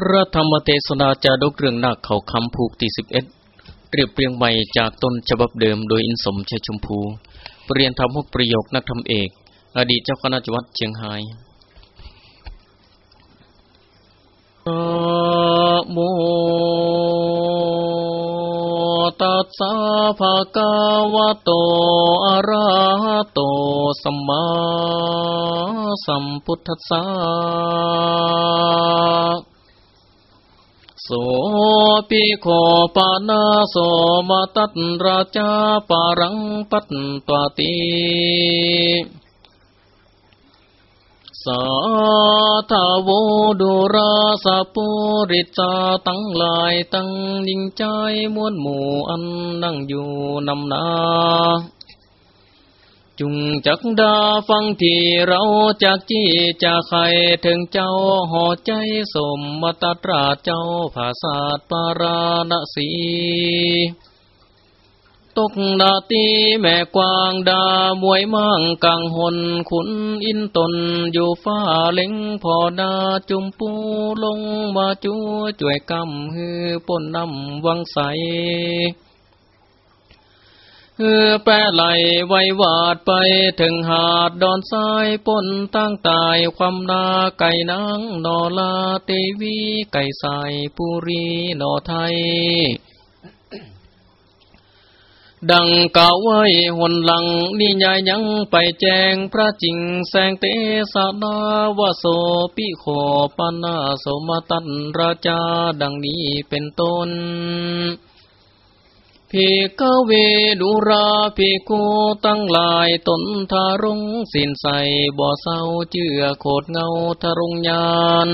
พระธรรมเทศนาจาดกเรื่องนาคเขาคำผูกที่สิบเอ็ดเรียบเรียงใหม่จากต้นฉบับเดิมโดยอินสมชัยชมพู เปลี่ยนทำหกประโยคนักธรรมเอก อดีตเจ้าคณะจังหวัดเชียงรายโมตัสสะภะคะวะโต อะระหะโต สัมมาสัมพุทธัสสะ โสปิโคปานาโสมาตัตราชาปารังปัตตวติสาธาวดุราสะปุริจาตั้งลายตั้งยิ่งใจมวลหมู่อันนั่งอยู่นำนา จุงจักดาฟังที่เราจากจี้จากใครถึงเจ้าห่อใจสมมตตราเจ้าภาษาทปาราณสีตกนาตีแม่กวางดามวยมั่งกังหนขุนอินตนอยู่ฟ้าเล็งพอดาจุมปูลงมาจูจ่วยกำฮือปนนำวังใส เฮือแปรไหลไววาดไปถึงหาดดอนทรายปนตั้งตายความนาไก่นางนอลาเตวีไก่ใสปุรีนอไทย ดังกล่าวไว้หนหลังนิยายยังไปแจงพระจิงแสงเตสนาวโสปิโขปนาโสมตันราชาดังนี้เป็นต้น ภิกเวดุราภิกขุตั้งหลายตนทารงสินใสบ่อเศร้าเจือโคดเงาทารงยาน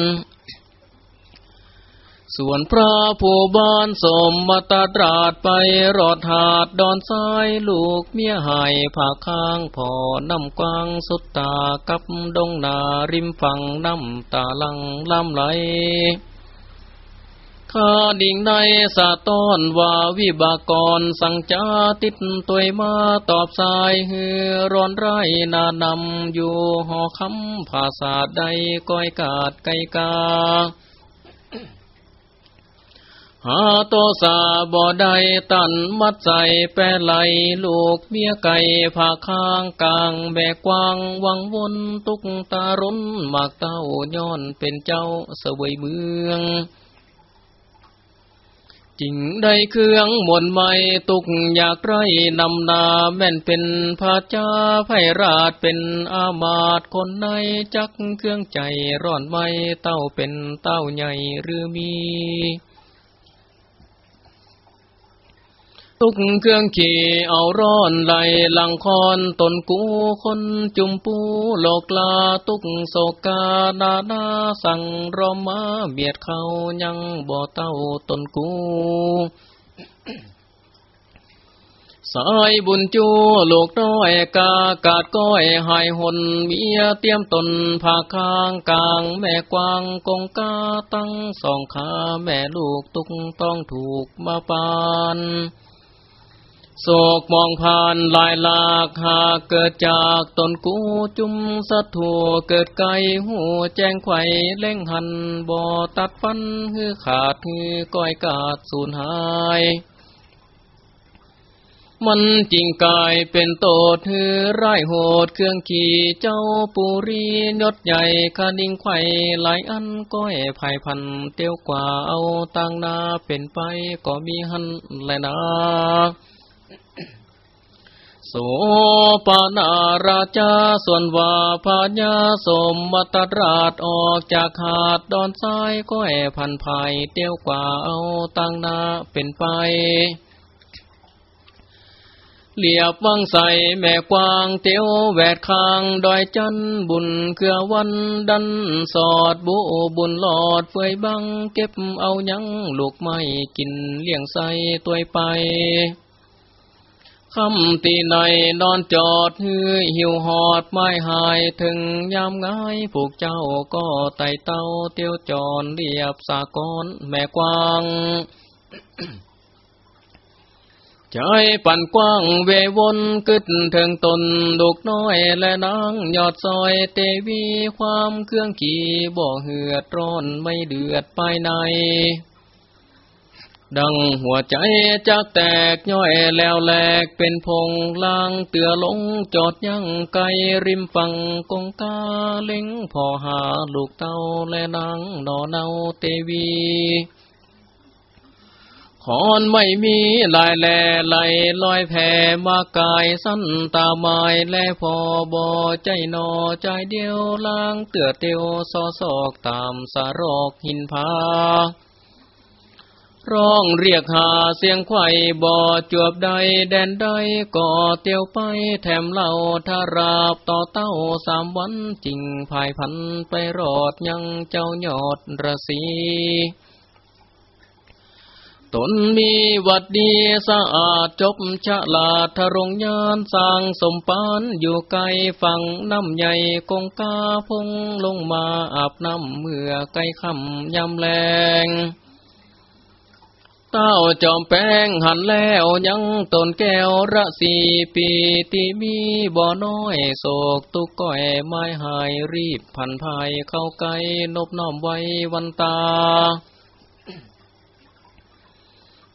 ส่วนพระผู้บานสมมาตาตราดไปรอดหาดดอนทรายลูกเมียหายผาข้างพอนำกวางสุดตากับดงนาริมฝั่งน้ำตาลังลำไหล ข้าดิ่งในสะต้อนว่าวิบากรสังจาติดตัวมาตอบสายเฮือร้อนไรนานำอยู่หอคำภาษาใดก้อยกาดไกกาหาโตสาบ่อใดตันมัดใจแปรไหลลูกเมียไก่ผ่าข้างกลางแบกกวางวังวนตุกตารุนหมากเต้าย้อนเป็นเจ้าเสวยเมือง จิงได้เครื่องมนไม่ตุกอยากไรนำนาแม่นเป็นพระเจ้าไพราชเป็นอามาตคนในจักเครื่องใจร้อนไม่เต้าเป็นเต้าใหญ่หรือมี ตุกเครื่องขี่เอาร้อนไหลหลังคอนตนกูคนจุมปูโลกลาตุกโศกาดาดาสั่งรอมาเบียดเขายังบ่เต้าตนกูสายบุญจูลูกน้อยกากาดก้อยหายหนเมียเตรียมตนผาข้างกลางแม่กวางกงกาตั้งสองขาแม่ลูกตุกต้องถูกมาปาน โศกมองผ่านลายหลากหากเกิดจากตนกูจุมสัตถัวเกิดไกหูแจ้งไข่เล่งหันบ่อตัดฟันฮือขาดฮือก้อยกาดสูญหาย มันจริงกายเป็นโตดฮือไร้โหดเครื่องขี่เจ้าปุรียศใหญ่คาดิ่งไข่หลายอันก้อยภายพันเตียวกว่าเอาตังนาเป็นไปก็มีหันแลยนะ โสปานาราชาส่วนว่าพาญาสมมตราชออกจากหาดดอนทรายก็แอพันภายเตี้ยวกว่าเอาตั้งนาเป็นไป เหลียบวังใสแม่กวางเตียวแวดคางดอยจันบุญเครือวันดันสอดบุบุญหลอดเฟยบังเก็บเอายังลูกไม้กินเลี้ยงใสตัวไป คำตีในนอนจอดฮือหิวหอดไม้หายถึงยามง่ายผูกเจ้าก็ไต่เต้าเตียวจอนเรียบสากรแม่กวางใจปั่นกว้างเววนกึดถึงตนดุกน้อยและนางยอดซอยเตวีความเครื่องขี่บ่เหือดร้อนไม่เดือดภายใน ดังหัวใจจักแตกย่อยแล้วแหลกเป็นพงลางเตือลงจอดยังไกลริมฝั่งกงกาเล็งพอหาลูกเต้าและนางนอเนาเตวีขอนไม่มีลายแลไหลลอยแผ่มากายสั้นตาไม้และพอบอใจนอใจเดียวลางเตือเตียวซอซอกตามสารอกหินผา ร้องเรียกหาเสียงไข่บ่อจวบใดแดนใดก่อเตียวไปแถมเล่าทาราบต่อเต้าสามวันจริงภายพันไปรอดยังเจ้ายอดระสีตนมีวัดดีสะอาดจบชะลาดทรงยานสร้างสมปานอยู่ไกลฝั่งน้ำใหญ่กงกาพงลงมาอาบน้ำเมื่อไกลคำยำแรง เต้าจอมแป้งหันแล้วยังตนแก้วระสีปีที่มีบ่อน้อยโศกตุกก้อยไม้หายรีบพันภายเข้าไกลนบน้อมไว้วันตา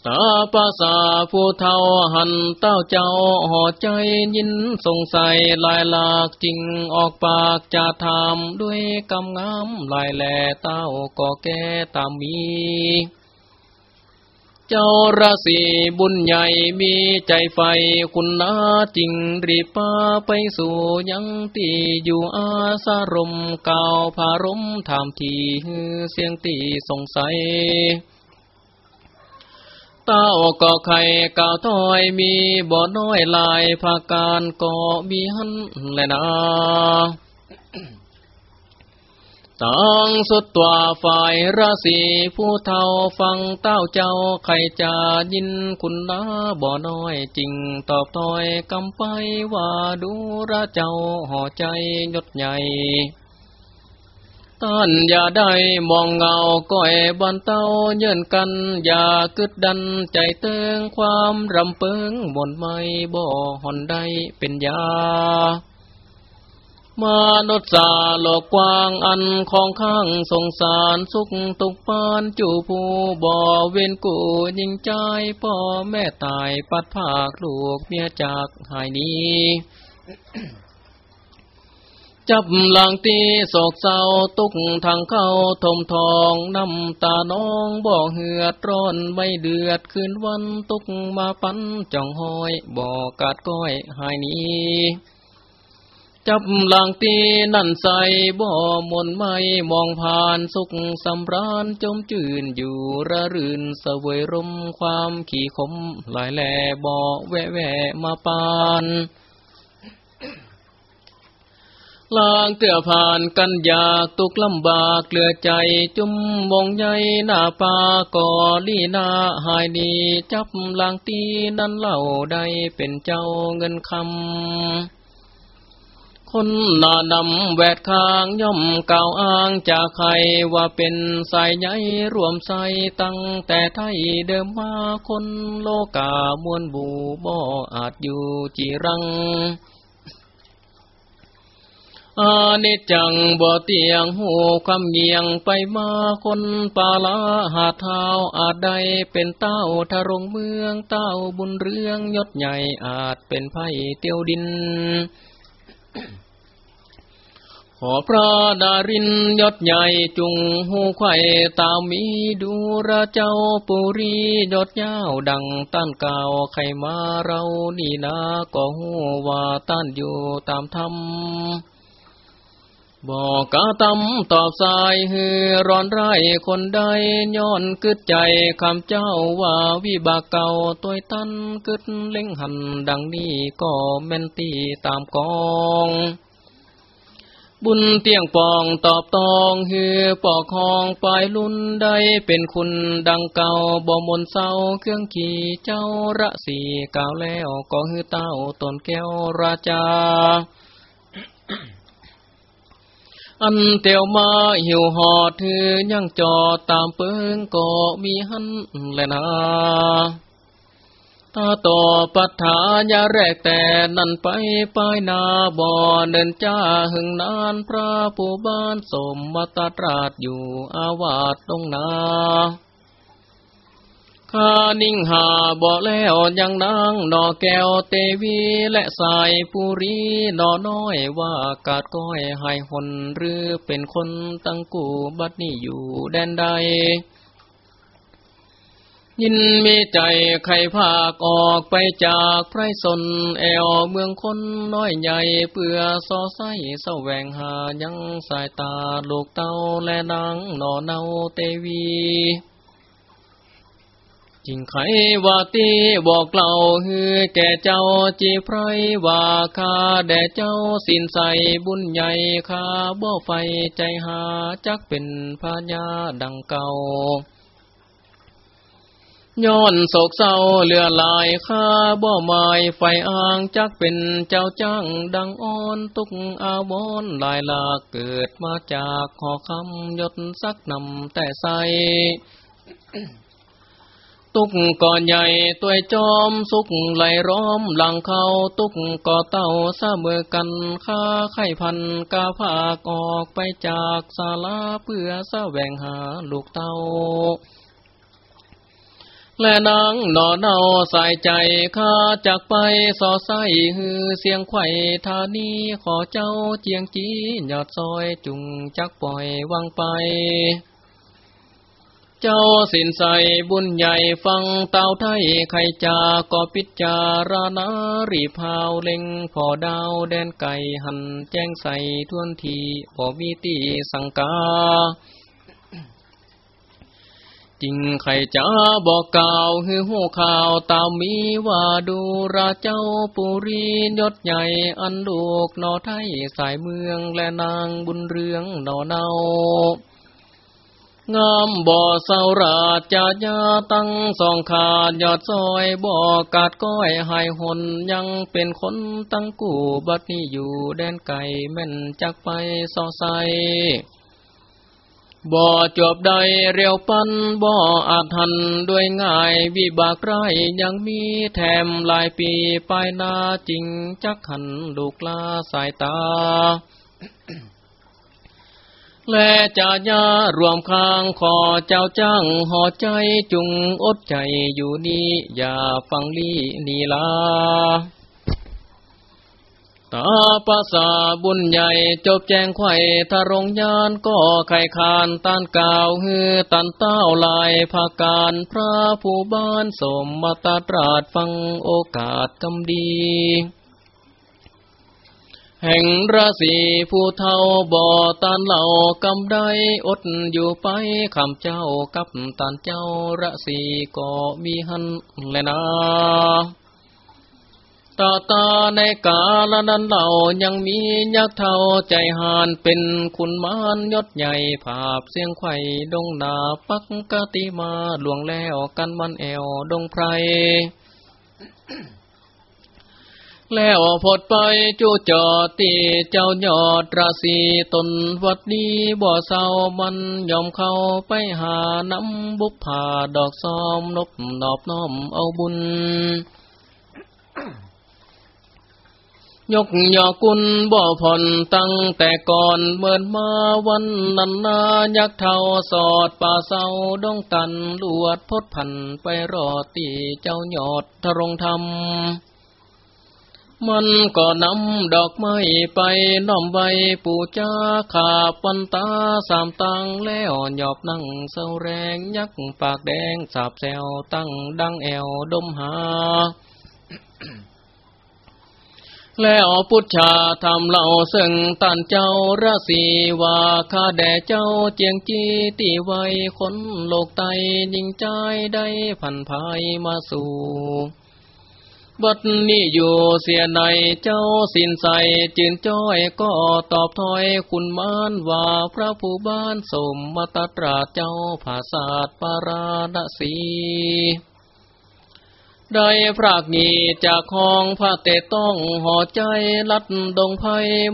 ตาปาสาผู้เท่าหันเต้าเจ้าห่อใจยินสงสัยลายหลากจริงออกปากจะทำด้วยกำงามลายแหล่เต้าก็แก่ตามมี จ้าราศีบุญใหญ่มีใจไฟคุณนาจริงรีบป้าไปสู่ยังตีอยู่อาสารมเก่าพารมถามทีเสียงตีสงสัยเต้าก็ไข่ก่าวถอยมีบ่อน้อยลายภาการก็มีหันแลยนะ ตังสุดตัวฝ่ายราศีผู้เท่าฟังเต้าเจ้าใครจะยินคุณนาบ่อน้อยจริงตอบถอยกำไปว่าดูระเจ้าห่อใจยดใหญ่ท่านอย่าได้มองเงาก้อยบันเต้าเยินกัน อย่ากึดดันใจเติงความรำเปิงบนไม่บ่หอนได้เป็นยา มาโนสาโลกกว้างอันของข้างสงสารสุขตุกปานจูผู้บ่เวนกูยิงใจพ่อแม่ตายปัดภาคลูกเมียจากหายนี้จับหลังตีโศกเศร้าตุกทางเข้าทมทองน้ำตาน้องบ่อเหือดร้อนไม่เดือดคืนวันตุกมาปันจ่องหอยบ่อกาดก้อยหายนี้ จับหลังตีนั่นใส่บ่อมนไม่มองผ่านสุขสำราญจมจื่นอยู่ระรื่นเสวยรมความขี่ขมหลายแหล่บ่อแวะแวะมาปานลางเตือผ่านกันอยากตุกลำบากเกลือใจจุ่มมงใหญ่หน้าปากอลีนาหายดีจับลางตีนั้นเล่าได้เป็นเจ้าเงินคำ คนหน้าดำแวดข้างย่อมกล่าวอ้างจากใครว่าเป็นสายใหญ่รวมใสตั้งแต่ไทยเดิมมาคนโลกามวลบูบ่อาจอยู่จีรังอานิจจังบ่เตียงหูคำเงียงไปมาคนปาลาหาเท้าอาจใดเป็นเต้าทารงเมืองเต้าบุญเรื่องยศใหญ่อาจเป็นไพ่เตียวดิน ขอพระดารินยศใหญ่จุงหูไข่ตามีดูระเจ้าปุรียศยาวดังต้านเก่าไขมาเรานี่นาก็หูว่าต้านอยู่ตามธรรม บอกกาตำตอบสายฮือร้อนไรคนใดย้อนกึดใจคำเจ้าว่าวิบากเก่าตัวตันกึดเล่งหันดังนี้ก็แม่นตีตามกอง บุญเตียงปองตอบตองฮือปอกคองปลายลุ่นได้เป็นคุณดังเก่าบ่มนเศร้าเครื่องขี่เจ้าระสีกาวแล้วก็ฮือเต้าตนแก้วราชา อันเตียวมาหิวหอดถือยังจอดตามเปิงก็มีหันแลนะตาต่อปัฏฐายาแรกแต่นั่นไปไปนาบ่อเดินจ้าหึงนานพระผู้บ้านสมมาตรราชอยู่อาวาสตรงนา ข้านิ่งหาบ่แล้วยังนางนอแก้วเตวีและสายปุรีนอน้อยว่ากาดก้อยหายหนหรือเป็นคนตั้งกูบัดนี้อยู่แดนใด ยินมีใจใครภาคออกไปจากไพรสนแอวเมืองคนน้อยใหญ่เพื่อสอไส้แสวงหายังสายตาลูกเต้าและนางนอเนาเตวี จิงไขว่าตีบอกเล่าฮือแก่เจ้าจีไพรว่าคาแด่เจ้าสินใสบุญใหญ่คาบ่ไฟใจหาจักเป็นพญาดังเก่าย้อนโศกเศร้าเลือลายข้าบ่หมายไฟอ่างจักเป็นเจ้าจ้างดังอ้อนตุกอาวอนลายลาเกิดมาจากหอคำยศสักนำแต่ใส ตุกก่อนใหญ่ตัวจอมสุกไหลร้อมหลังเขาตุกก่อเต่าเสมอกันข้าไข่พันกาภาคออกไปจากศาลาเพื่อแสวงหาลูกเต่าและนางหนอเนาใส่ใจข้าจากไปสอไส้ฮือเสียงไข่ธานีขอเจ้าเจียงจีหยอดซอยจุงจักปล่อยวางไป เจ้าสินใสบุญใหญ่ฟังเต่าไทยไข่จาก็พิจารณารีพาวเล็งพอดาวแดนไก่หันแจ้งใสทวนทีพอมีตีสังกาจริงใครจะบอกกล่าวฮือหูข่าวตามมีว่าดูราเจ้าปุรียศใหญ่อันลูกนอไทยสายเมืองและนางบุญเรืองนอเนา งามบ่อเสาราจาญาตั้งสองขาดยอดซอยบ่อกาดก้อยหายหนยังเป็นคนตั้งกูบัดนี้อยู่แดนไก่แม่นจักไปสอใสบ่อจบใดเรียวปันบ่ออาจทันด้วยง่ายวิบากไรยังมีแถมหลายปีปลายนาจริงจักหันลูกลาสายตา และจาญารวมข้างขอเจ้าจ้างหอใจจุงอดใจอยู่นี้อย่าฟังลี่นีลาตาภาษาบุญใหญ่จบแจงไข่ทารงยานก็ไข่คานต้านกาวฮือตันเต้าลายภาการพระผู้บ้านสมมาตาตราดฟังโอกาสกำดี แห่งราศีผู้เท่าบ่อตานเหล่ากำได้อดอยู่ไปคำเจ้ากับตานเจ้าราศีก็มีหันแลยนะตาตาในกาลนั้นเรายังมียักษ์เท่าใจหานเป็นคุณมานยศใหญ่ภาพเสียงไข่ดงนาปักกติมาหลวงแล้วกันมันแอวดงไพร แล้วพดไปจูจอดตีเจ้ายอดราศีตนวัดดีบ่อเศร้ามันยอมเข้าไปหาน้ำบุพผาดอกซ้อมนบนอบน้อมเอาบุญ ยกยอกุลบ่อผ่อนตั้งแต่ก่อนเมินมาวันนันนายักเท่าสอดป่าเศร้าดงตันลวดพดพันไปรอตีเจ้ายอดทรงธรรม มันก็นำดอกไม้ไปน้อมใบปูจ้าขาปันตาสามตังแล้วหยอบนั่งเศร้าแรงยักปากแดงสาบแซวตั้งดังแอวดมหา แล้วพุทธาทำเล่าซึ่งตันเจ้าราศีว่าข้าแด่เจ้าเจียงจีตีไว้คนโลกไตยิงใจได้พันภายมาสู่ บัดนี้อยู่เสียในเจ้าสินใสจืนจ้อยก็ตอบถอยคุณมานว่าพระผู้บ้านสมมาตตราเจ้าภาษาทปาราณสีได้พรากนีจากห้องพระเตต้องห่อใจลัดดงไพ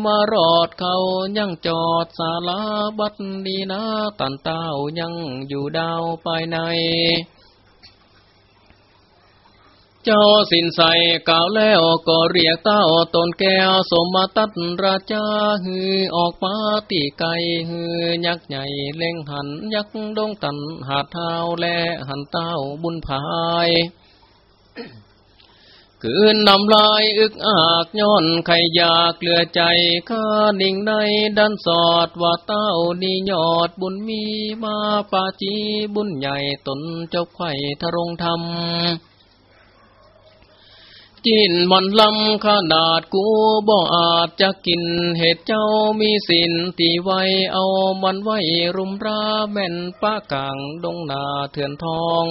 มารอดเขายังจอดศาลาบัดดีนะตันเต้ายังอยู่ดาวภายใน เจ้าสินใสกล่าวแล้วก็เรียกเต้าตนแก้วสมมาตัดราชาฮือออกมาตีไกฮือยักษ์ใหญ่เล่งหันยักษ์ดงตันหาเท้าและหันเต้าบุญภายคืนนำลายอึกอากย้อนไขยากเลือใจข้านิ่งในดันสอดว่าเต้านี่ยอดบุญมีมาปาจีบุญใหญ่ตนเจ้าไข่ทรงธรรม จินมันลำขนาดกูบ่อาจจะกินเห็ดเจ้ามีสินตีไว้เอามันไว้รุมราแม่นป้ากลางดงนาเถื่อนทอง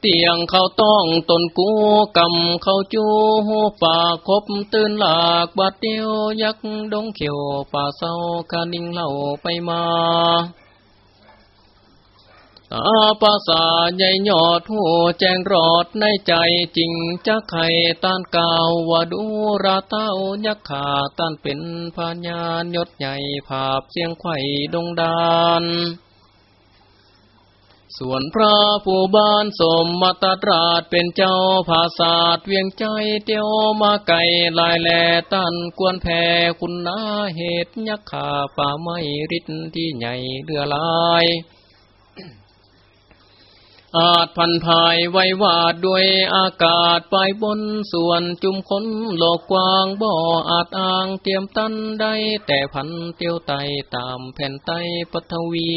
เตียงเขาต้องตนกูกำเขาจูหูป่าคบตื่นหลากบาดเดียวยักดงเขียวป่าเศร้าคานิ่งเล่าไปมา อาภาษาใหญ่ยอดหัวแจงรอดในใจจริงจะไข่ต้านกาวว่าดูราเต้ายักขาต้านเป็นพญานยศใหญ่ภาพเสียงไข่ดงดานส่วนพระผู้บ้านสมมาตตราชเป็นเจ้าภาษาดเวียงใจเตียวมาไก่ลายแหล่ตันกวนแพ่คุณนาเหตุยักขาป่าไม้ริดที่ใหญ่เดือลาย อาจพันภายไว้วาดด้วยอากาศไปบนส่วนจุมคนโลกกว้างบ่ออาจอ้างเตรียมตันได้แต่พันเตียวไตตามแผ่นไตปฐวี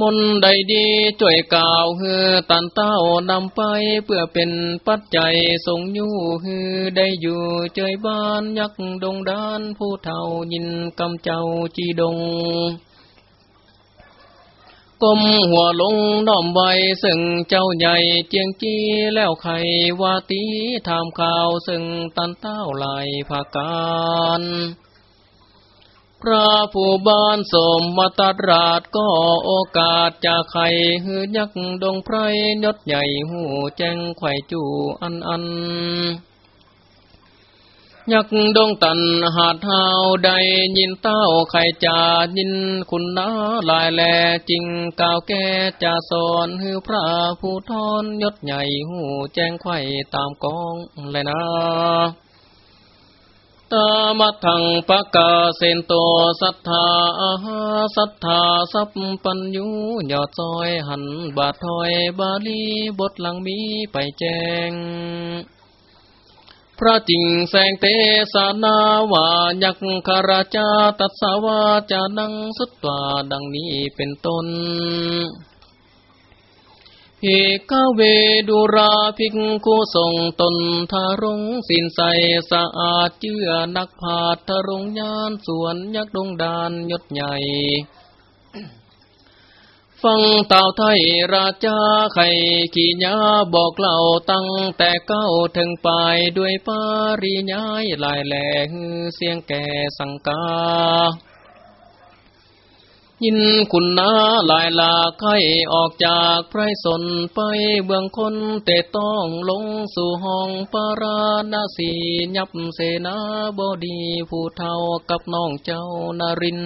มนใดดีจ่วยกล่าวเฮือตันเต้านำไปเพื่อเป็นปัจจัยทรงยู่ฮือได้อยู่เจยบ้านยักดงดานผู้เท่ายินกำเจ้าจีดง ก้มหัวลงน้อมไว้ซึ่งเจ้าใหญ่เจียงจี้แล้วไขวาตีทำข่าวซึ่งตันเต้าไหลภาการพระผู้บ้านสมมาตรราชก็โอกาสจะไขหือยักดงไพรยศใหญ่หูแจ้งไข่จูอันอัน ยักดงตันหาดเท้าใดยินเต้าไข่จายินคุณนาลายแลจริงกาวแก่จะสอนฮือพระผู้ทอนยศใหญ่หูแจ้งไข่ตามกองเลยนะตามัทังปะกาเซนโตสัทธาอาหาสัทธาสัพปัญญูยอดซอยหันบาทถอยบาลีบทหลังมีไปแจ้ง พระจิงแสงเตสานาวายักคาราชาตัสาวาจานังสุตวาดังนี้เป็นต้นเอกเวดุราภิกขุทรงตนทารงสินใสสะอาดเจือนักผาทารงยานสวนยักดงดานยศใหญ่ ฟังเต่าไทยราชาไข่ขี่ยาบอกเล่าตั้งแต่เก้าถึงปลายด้วยปาริย้ายลายแหลงเสียงแก่สังกา ยินคุณนาลายลาไข่ออกจากไพรสนไปเบื้องคนเตต้องลงสู่ห้องปาราณสียับเสนาบดีผู้เท่ากับน้องเจ้านาริน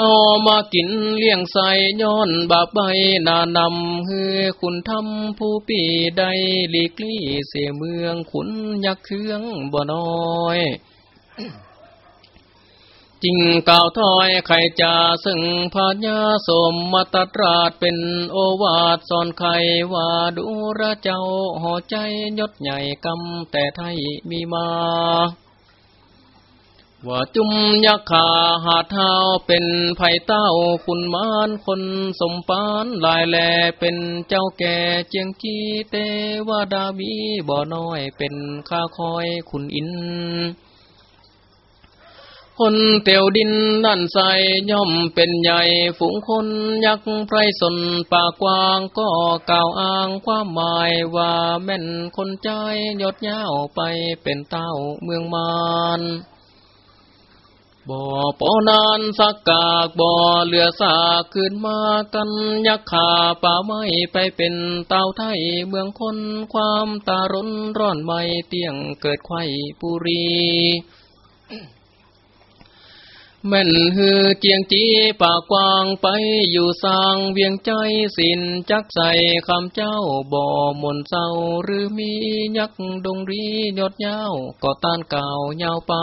เอามากินเลี้ยงใส่ย้อนบาปใบนานำเฮือคุณทำผู้ปีใดหลีกลี่เสียเมืองขุนยักเครื่องบ่น้อยจริงกล่าวถอยไข่จาซึ่งพาญาสมมาตตราดเป็นโอวาทสอนไขว่าดูระเจ้าห่อใจยศใหญ่กำแต่ไทยมีมา ว่าจุมยักขาหาเท้าเป็นไผ่เต้าคุณมานคนสมปานลายแลเป็นเจ้าแก่เจียงกีเตวาดาบีบ่อน้อยเป็นข้าคอยคุณอิน คนเตียวดินนั่นใสย่อมเป็นใหญ่ฝูงคนยักษ์ไพรสนปากกว้างก็กล่าวอ้างความหมายว่าแม่นคนใจยดยาวไปเป็นเต้าเมืองมาน บ่อปอนานสักกากบ่อเหลือสากขึ้นมากันยักขาป่าไม้ไปเป็นเต่าไทยเมืองคนความตาร้นร้อนไม่เตียงเกิดไข่ปุรีแม่นฮือเจียงจีปากกวางไปอยู่สร้างเวียงใจสินจักใส่คำเจ้าบ่อมนเศร้าหรือมียักดงรียดยาวก็ต้านเก่ายาวไป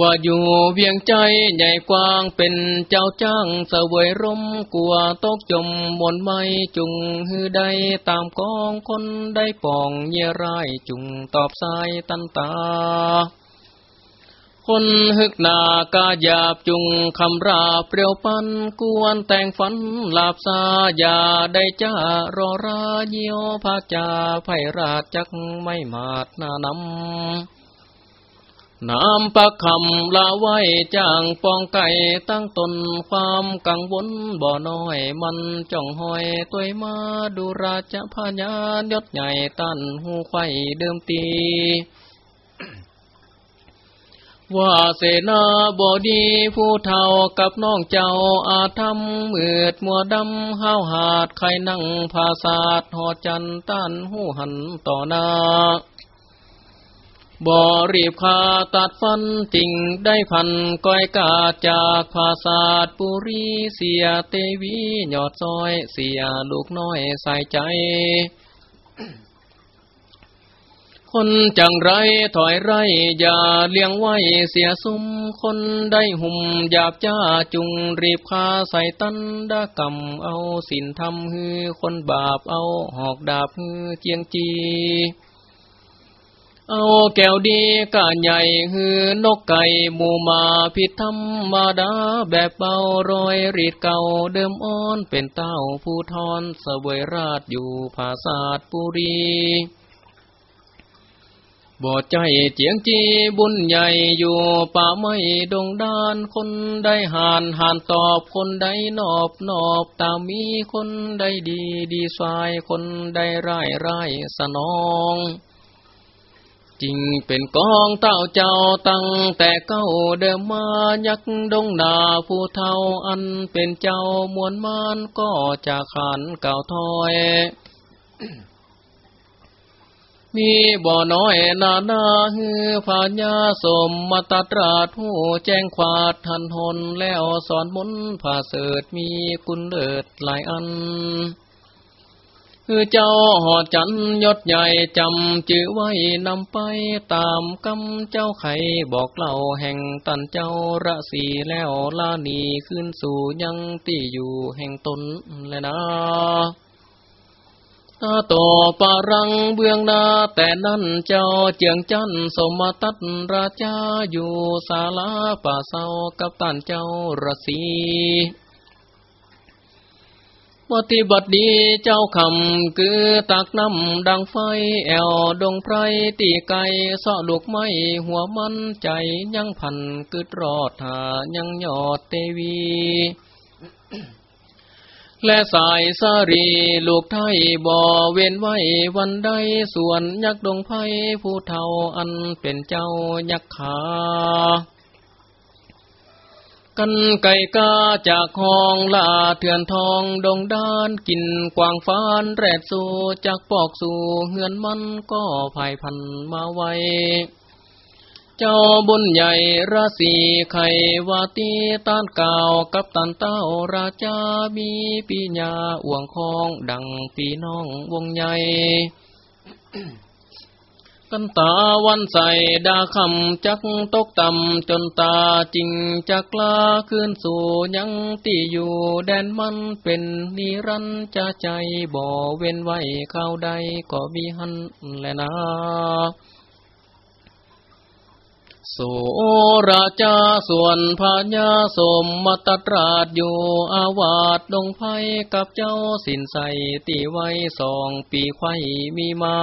ว่าอยู่เวียงใจใหญ่กว้างเป็นเจ้าจ้างเสวยร่มกลัวตกจมมนไม่จุงฮือใดตามกองคนได้ป่องเยี่ยไรจุงตอบสายตันตา คนฮึกนากาหยาบจุงคำราเปรียวปันกวนแต่งฝันลาบซาอย่าได้จ้ารอราเยียวพาจาไพราชจักไม่มาดนานำ น้ำปักคำลาไว้จ้างปองไก่ตั้งตนความกังวลบ่อน้อยมันจ้องหอยตัวมาดูราชพญายศใหญ่ตันหูไข่เดิมตี ว่าเสนาบดีผู้เท่ากับน้องเจ้าอาธรรมมืดมัวดำห้าวหาดไข่นั่งภาษาดหอจันต้านหูหันต่อหน้า บ่รีบคาตัดฟันจริงได้พันก้อยกาจากภาษาดปุรีเสียเตวีหยอดซอยเสียลูกน้อยใส่ใจ คนจังไรถอยไรอย่าเลี้ยงไว้เสียซุ้มคนได้หุ่มหยาบจ้าจุงรีบคาใส่ตันดากำเอาสินทำฮือคนบาปเอาหอกดาบฮือเจียงจี เอาแก้วดีกาใหญ่ฮือนกไก่หมูมาผิดธรรมาดาแบบเบารอยรีดเก่าเดิมอ้อนเป็นเต้าผู้ทอนเสวยราชอยู่ภาษาทปุรีบ่ใจเจียงจีบุญใหญ่อยู่ป่าไม้ดงดานคนได้หานหานตอบคนได้นอบนอบตามมีคนได้ดีดีสายคนได้ร้ายร้ายสนอง จริงเป็นกองเต้าเจ้าตั้งแต่เก้าเดิมมายักดงนาผู้เท่าอันเป็นเจ้ามวลมานก็จะขันเก่าถอย มีบ่อน้อยนานาฮือพาญาสมมาตตราดหูแจ้งขวาดทันหนแล้วสอนมนผ่าเสดมีคุณเลิศหลายอัน คือเจ้าหอจันยศใหญ่จำจื้อไว้นำไปตามกำเจ้าไขบอกเล่าแห่งตันเจ้าระสีแล้วลานีขึ้นสู่ยังที่อยู่แห่งตนและนะต่อปารังเบื้องหน้าแต่นั้นเจ้าเจียงจันสมตัตราชาอยู่ศาลาป่าเศร้ากับตันเจ้ารสี ปฏิบัติดีเจ้าคำคือตักน้ำดังไฟแอวดงไพรตีไก่สอลูกไม้หัวมันใจยังพันกึดรอดหายังยอดเตวี และสายสารีลูกไทยบ่อเว้นไว้วันใดส่วนยักษ์ดงไพผู้เท่าอันเป็นเจ้ายักษ์ขา กันไก่กาจากห้องลาเถื่อนทองดงด้านกินกวางฟานแรดสู่จากปอกสู่เฮือนมันก็ภายพันมาไว้เจ้าบุญใหญ่ราศีไขวาตีต้านก่าวกับตันเต้าราชามีปีญาอ่วงคองดังปีน้องวงใหญ่ กันตาวันใสดาคำจักตกต่ำจนตาจริงจักลาขึ้นสู่ยังตีอยู่แดนมันเป็นนิรันจะใจบ่เว้นไว้เข้าใดก็มีหันแลนะโสราชาส่วนพญาสมมตตราชอยู่อาวาสดงไพกับเจ้าสินใสตีไว้สองปีไข่มีมา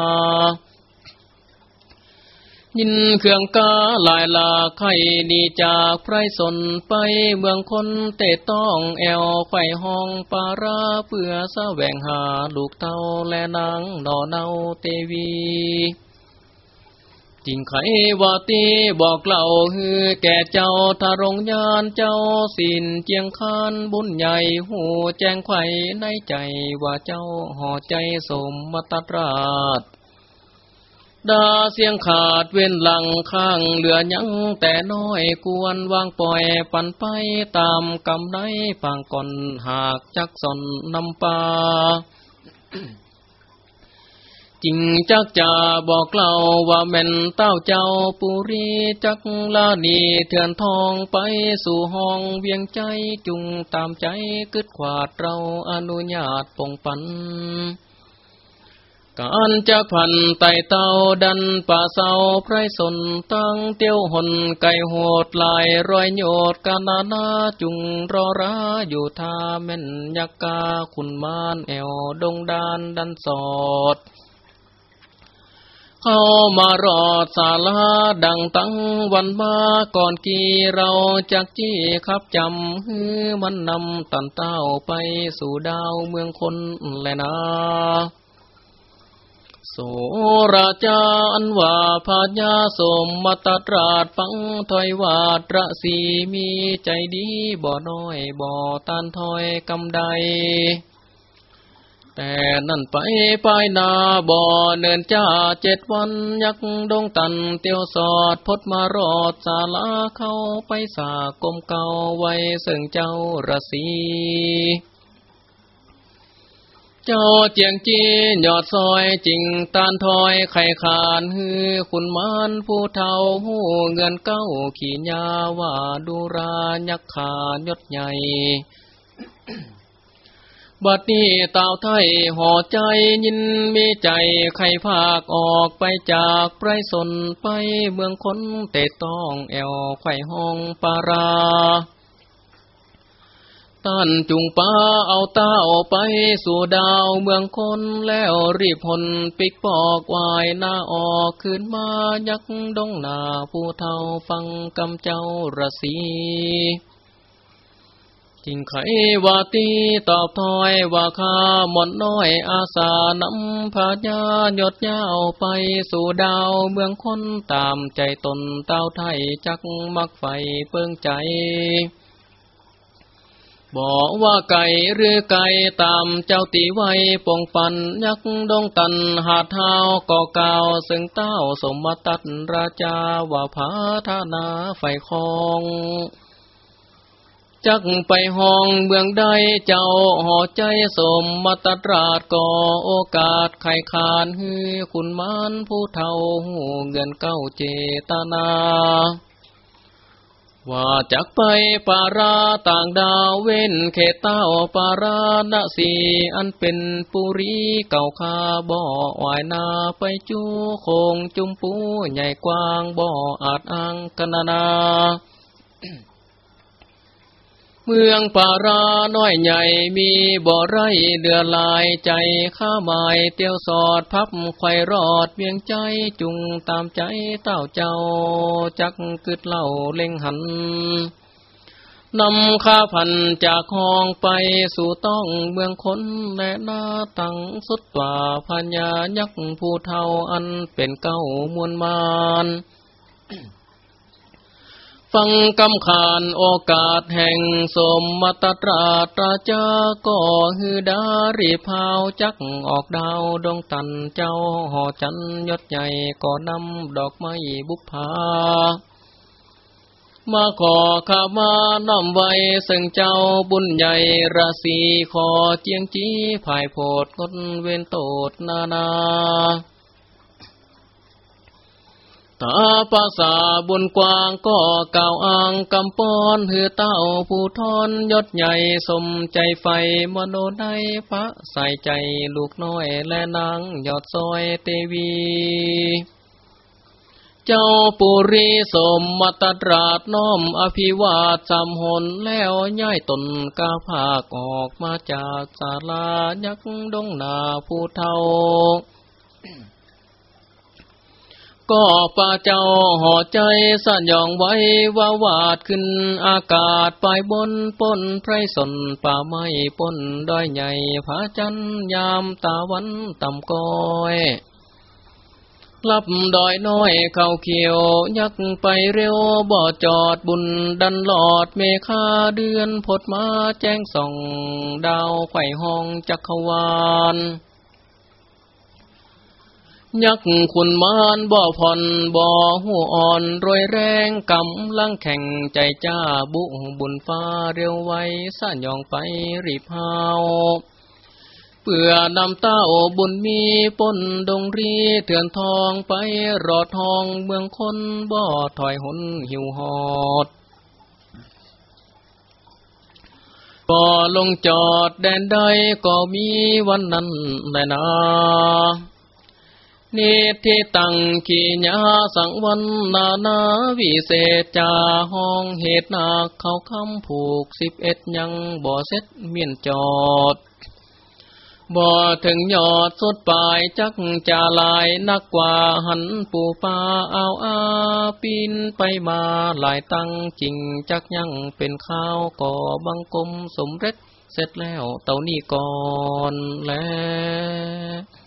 ยินเครื่องกาลายลาไข่ดีจากไพรสนไปเมืองคนเตะต้องแอวไข่ห้องปาราเพื่อสแสวงหาลูกเต้าและนางนอเนาเตวีจิงไขวาตีบอกเล่าฮือแก่เจ้าทารงยานเจ้าสินเจียงคานบุญใหญ่หูแจ้งไข่ในใจว่าเจ้าห่อใจสมมตตราช ดาเสียงขาดเว้นหลังข้างเหลือยังแต่น้อยกวนวางปล่อยปันไปตามกำไดปางก่อนหากจักสนนำปาจริงจักจะบอกเล่าว่าแม่นเต้าเจ้าปุรีจักลานีเถื่อนทองไปสู่ห้องเวียงใจจุงตามใจกึดขวาดเราอนุญาตปงปัน การจะพันไตเต้าดันป่าเศร้าไพรสนตั้งเตี้ยวหนไก่โหดลายรอยโยดกานานาจุงรอราอยู่ท่าแม่นยักกาคุณมานแอวดงดานดันสอด เข้ามารอดสาลาดังตั้งวันมาก่อนกี่เราจากจี้ขับจำฮือมันนำตันเต้าไปสู่ดาวเมืองคนแลนา โสราจาอันว่าพาญาสมมตตราดฟังถอยวาดระสีมีใจดีบ่น้อยบ่ตันถอยกำใด แต่นั่นไปไปนาบ่อเนินจ้าเจ็ดวันยักดงตันเตียวสอดพดมารอดสาลาเข้าไปสากมเก่าไว้ซึ่งเจ้าระสี เจ้าเจียงจีหยอดซอยจริงตานถอยไข่ขานฮือคุณมานผู้เท่าหูเงินเก้าขี่ยาว่าดูรายักขานยดใหญ่บัดนี้เต่าไทยห่อใจยินมีใจไข่ภาคออกไปจากไพรสนไปเมืองคนเตะต้องแอวไข่ห้องปารา ท่านจุงป้าเอาเต้าไปสู่ดาวเมืองคนแล้วรีบพลปิกปอกวายหน้าออกขึ้นมายักดงหนาผู้เท่าฟังกำเจ้าระสีจิงไขว่าตีตอบถอยว่าข้าหมดน้อยอาสานำพาญาหยดยาวไปสู่ดาวเมืองคนตามใจตนเต้าไทยจักมักไฟเปิงใจ บอกว่าไก่หรือไก่ตามเจ้าตีไว้ปงปันยักดงตันหาเท้าก่อเกาซึ่งเต้าสมมาตัดราชาว่าพาธานาไฟคองจักไปห้องเมืองใดเจ้าห่อใจสมมาตตราดก่อโอกาสไขขานฮือคุณมานผู้เท่าหูเงินเก้าเจตนา ว่าจากไปปาราต่างดาวเว้นเขตเต้าปาราณสีอันเป็นปุรีเก่าคาบ่อวายนาไปจูคงจุมปูใหญ่กว้างบ่ออาจอังกันนา มืองป่าราน้อยใหญ่มีบ่อไรเดือลายใจข้าหมายเตียวสอดพับไข่รอดเวียงใจจุงตามใจเต้าเจ้า จักกึดเล่าเล็งหันนำข้าพันจากห้องไปสู่ต้องเมืองคนและหน้าตั้งสุดว่าพัญญายักผู้เท่าอันเป็นเก้ามวลมาน ฟังกำขานโอกาสแห่งสมมตตราตราจาก็ฮือดารีพาวจักออกดาวดงตันเจ้าห่อจันยศใหญ่ก็นำดอกไม้บุพภามาขอข้ามาน้อมไว้ซึ่งเจ้าบุญใหญ่ราศีขอเจียงจีภายโพดงดเวนโตดนานา ตาภาษาบุญกว้างก็กล่าวอ้างกำปอนเหือเต้าผู้ทอนยศใหญ่สมใจไฟมโนได้พระใส่ใจลูกน้อยและนางยอดซอยเตวี เจ้าปุรีสมมตตราดน้อมอภิวาทจำหนแล้วย้ายตนกาภาคออกมาจากศาลายักดงนาผู้เทา ก็ป่าเจ้าห่อใจสั่นยองไว้ว่าวาดขึ้นอากาศไปบนป้นไพรสนป่าไม้ป้นดอยใหญ่ผาจันยามตาวันต่ำก้อยลับดอยน้อยเข้าเขียว ยักไปเร็วบ่จอดบุญดันหลอดเมฆาเดือนพดมาแจ้งส่อง ดาวไข่ห้องจักรวาล ยักขุนมานบ่อผ่อนบ่อหัวอ่อนรวยแรงกำลังแข่งใจจ้าบุบุญฟ้าเร็วไวสานยองไปรีบหาวเปื่อนำเต้าบุญมีปนดงรีเถื่อนทองไปรอทองเมืองคนบ่อถอยหนหิวหอดก็ลงจอดแดนใดก็มีวันนั้นแลนา นิทิตังขีญาสังวันนานาวิเศษจาห้องเหตุนาเขาคำผูกสิบเอ็ดยังบ่อเซ็ตเมียนจอด บ่อถึงยอดสุดปลายจักจะลายนักกว่าหันปูฟ้าเอาอาปีนไปมาหลายตั้งจริงจักยังเป็นข้าวก่อบังกลมสมเร็จเสร็จแล้วเต่านี่ก่อนแล้ว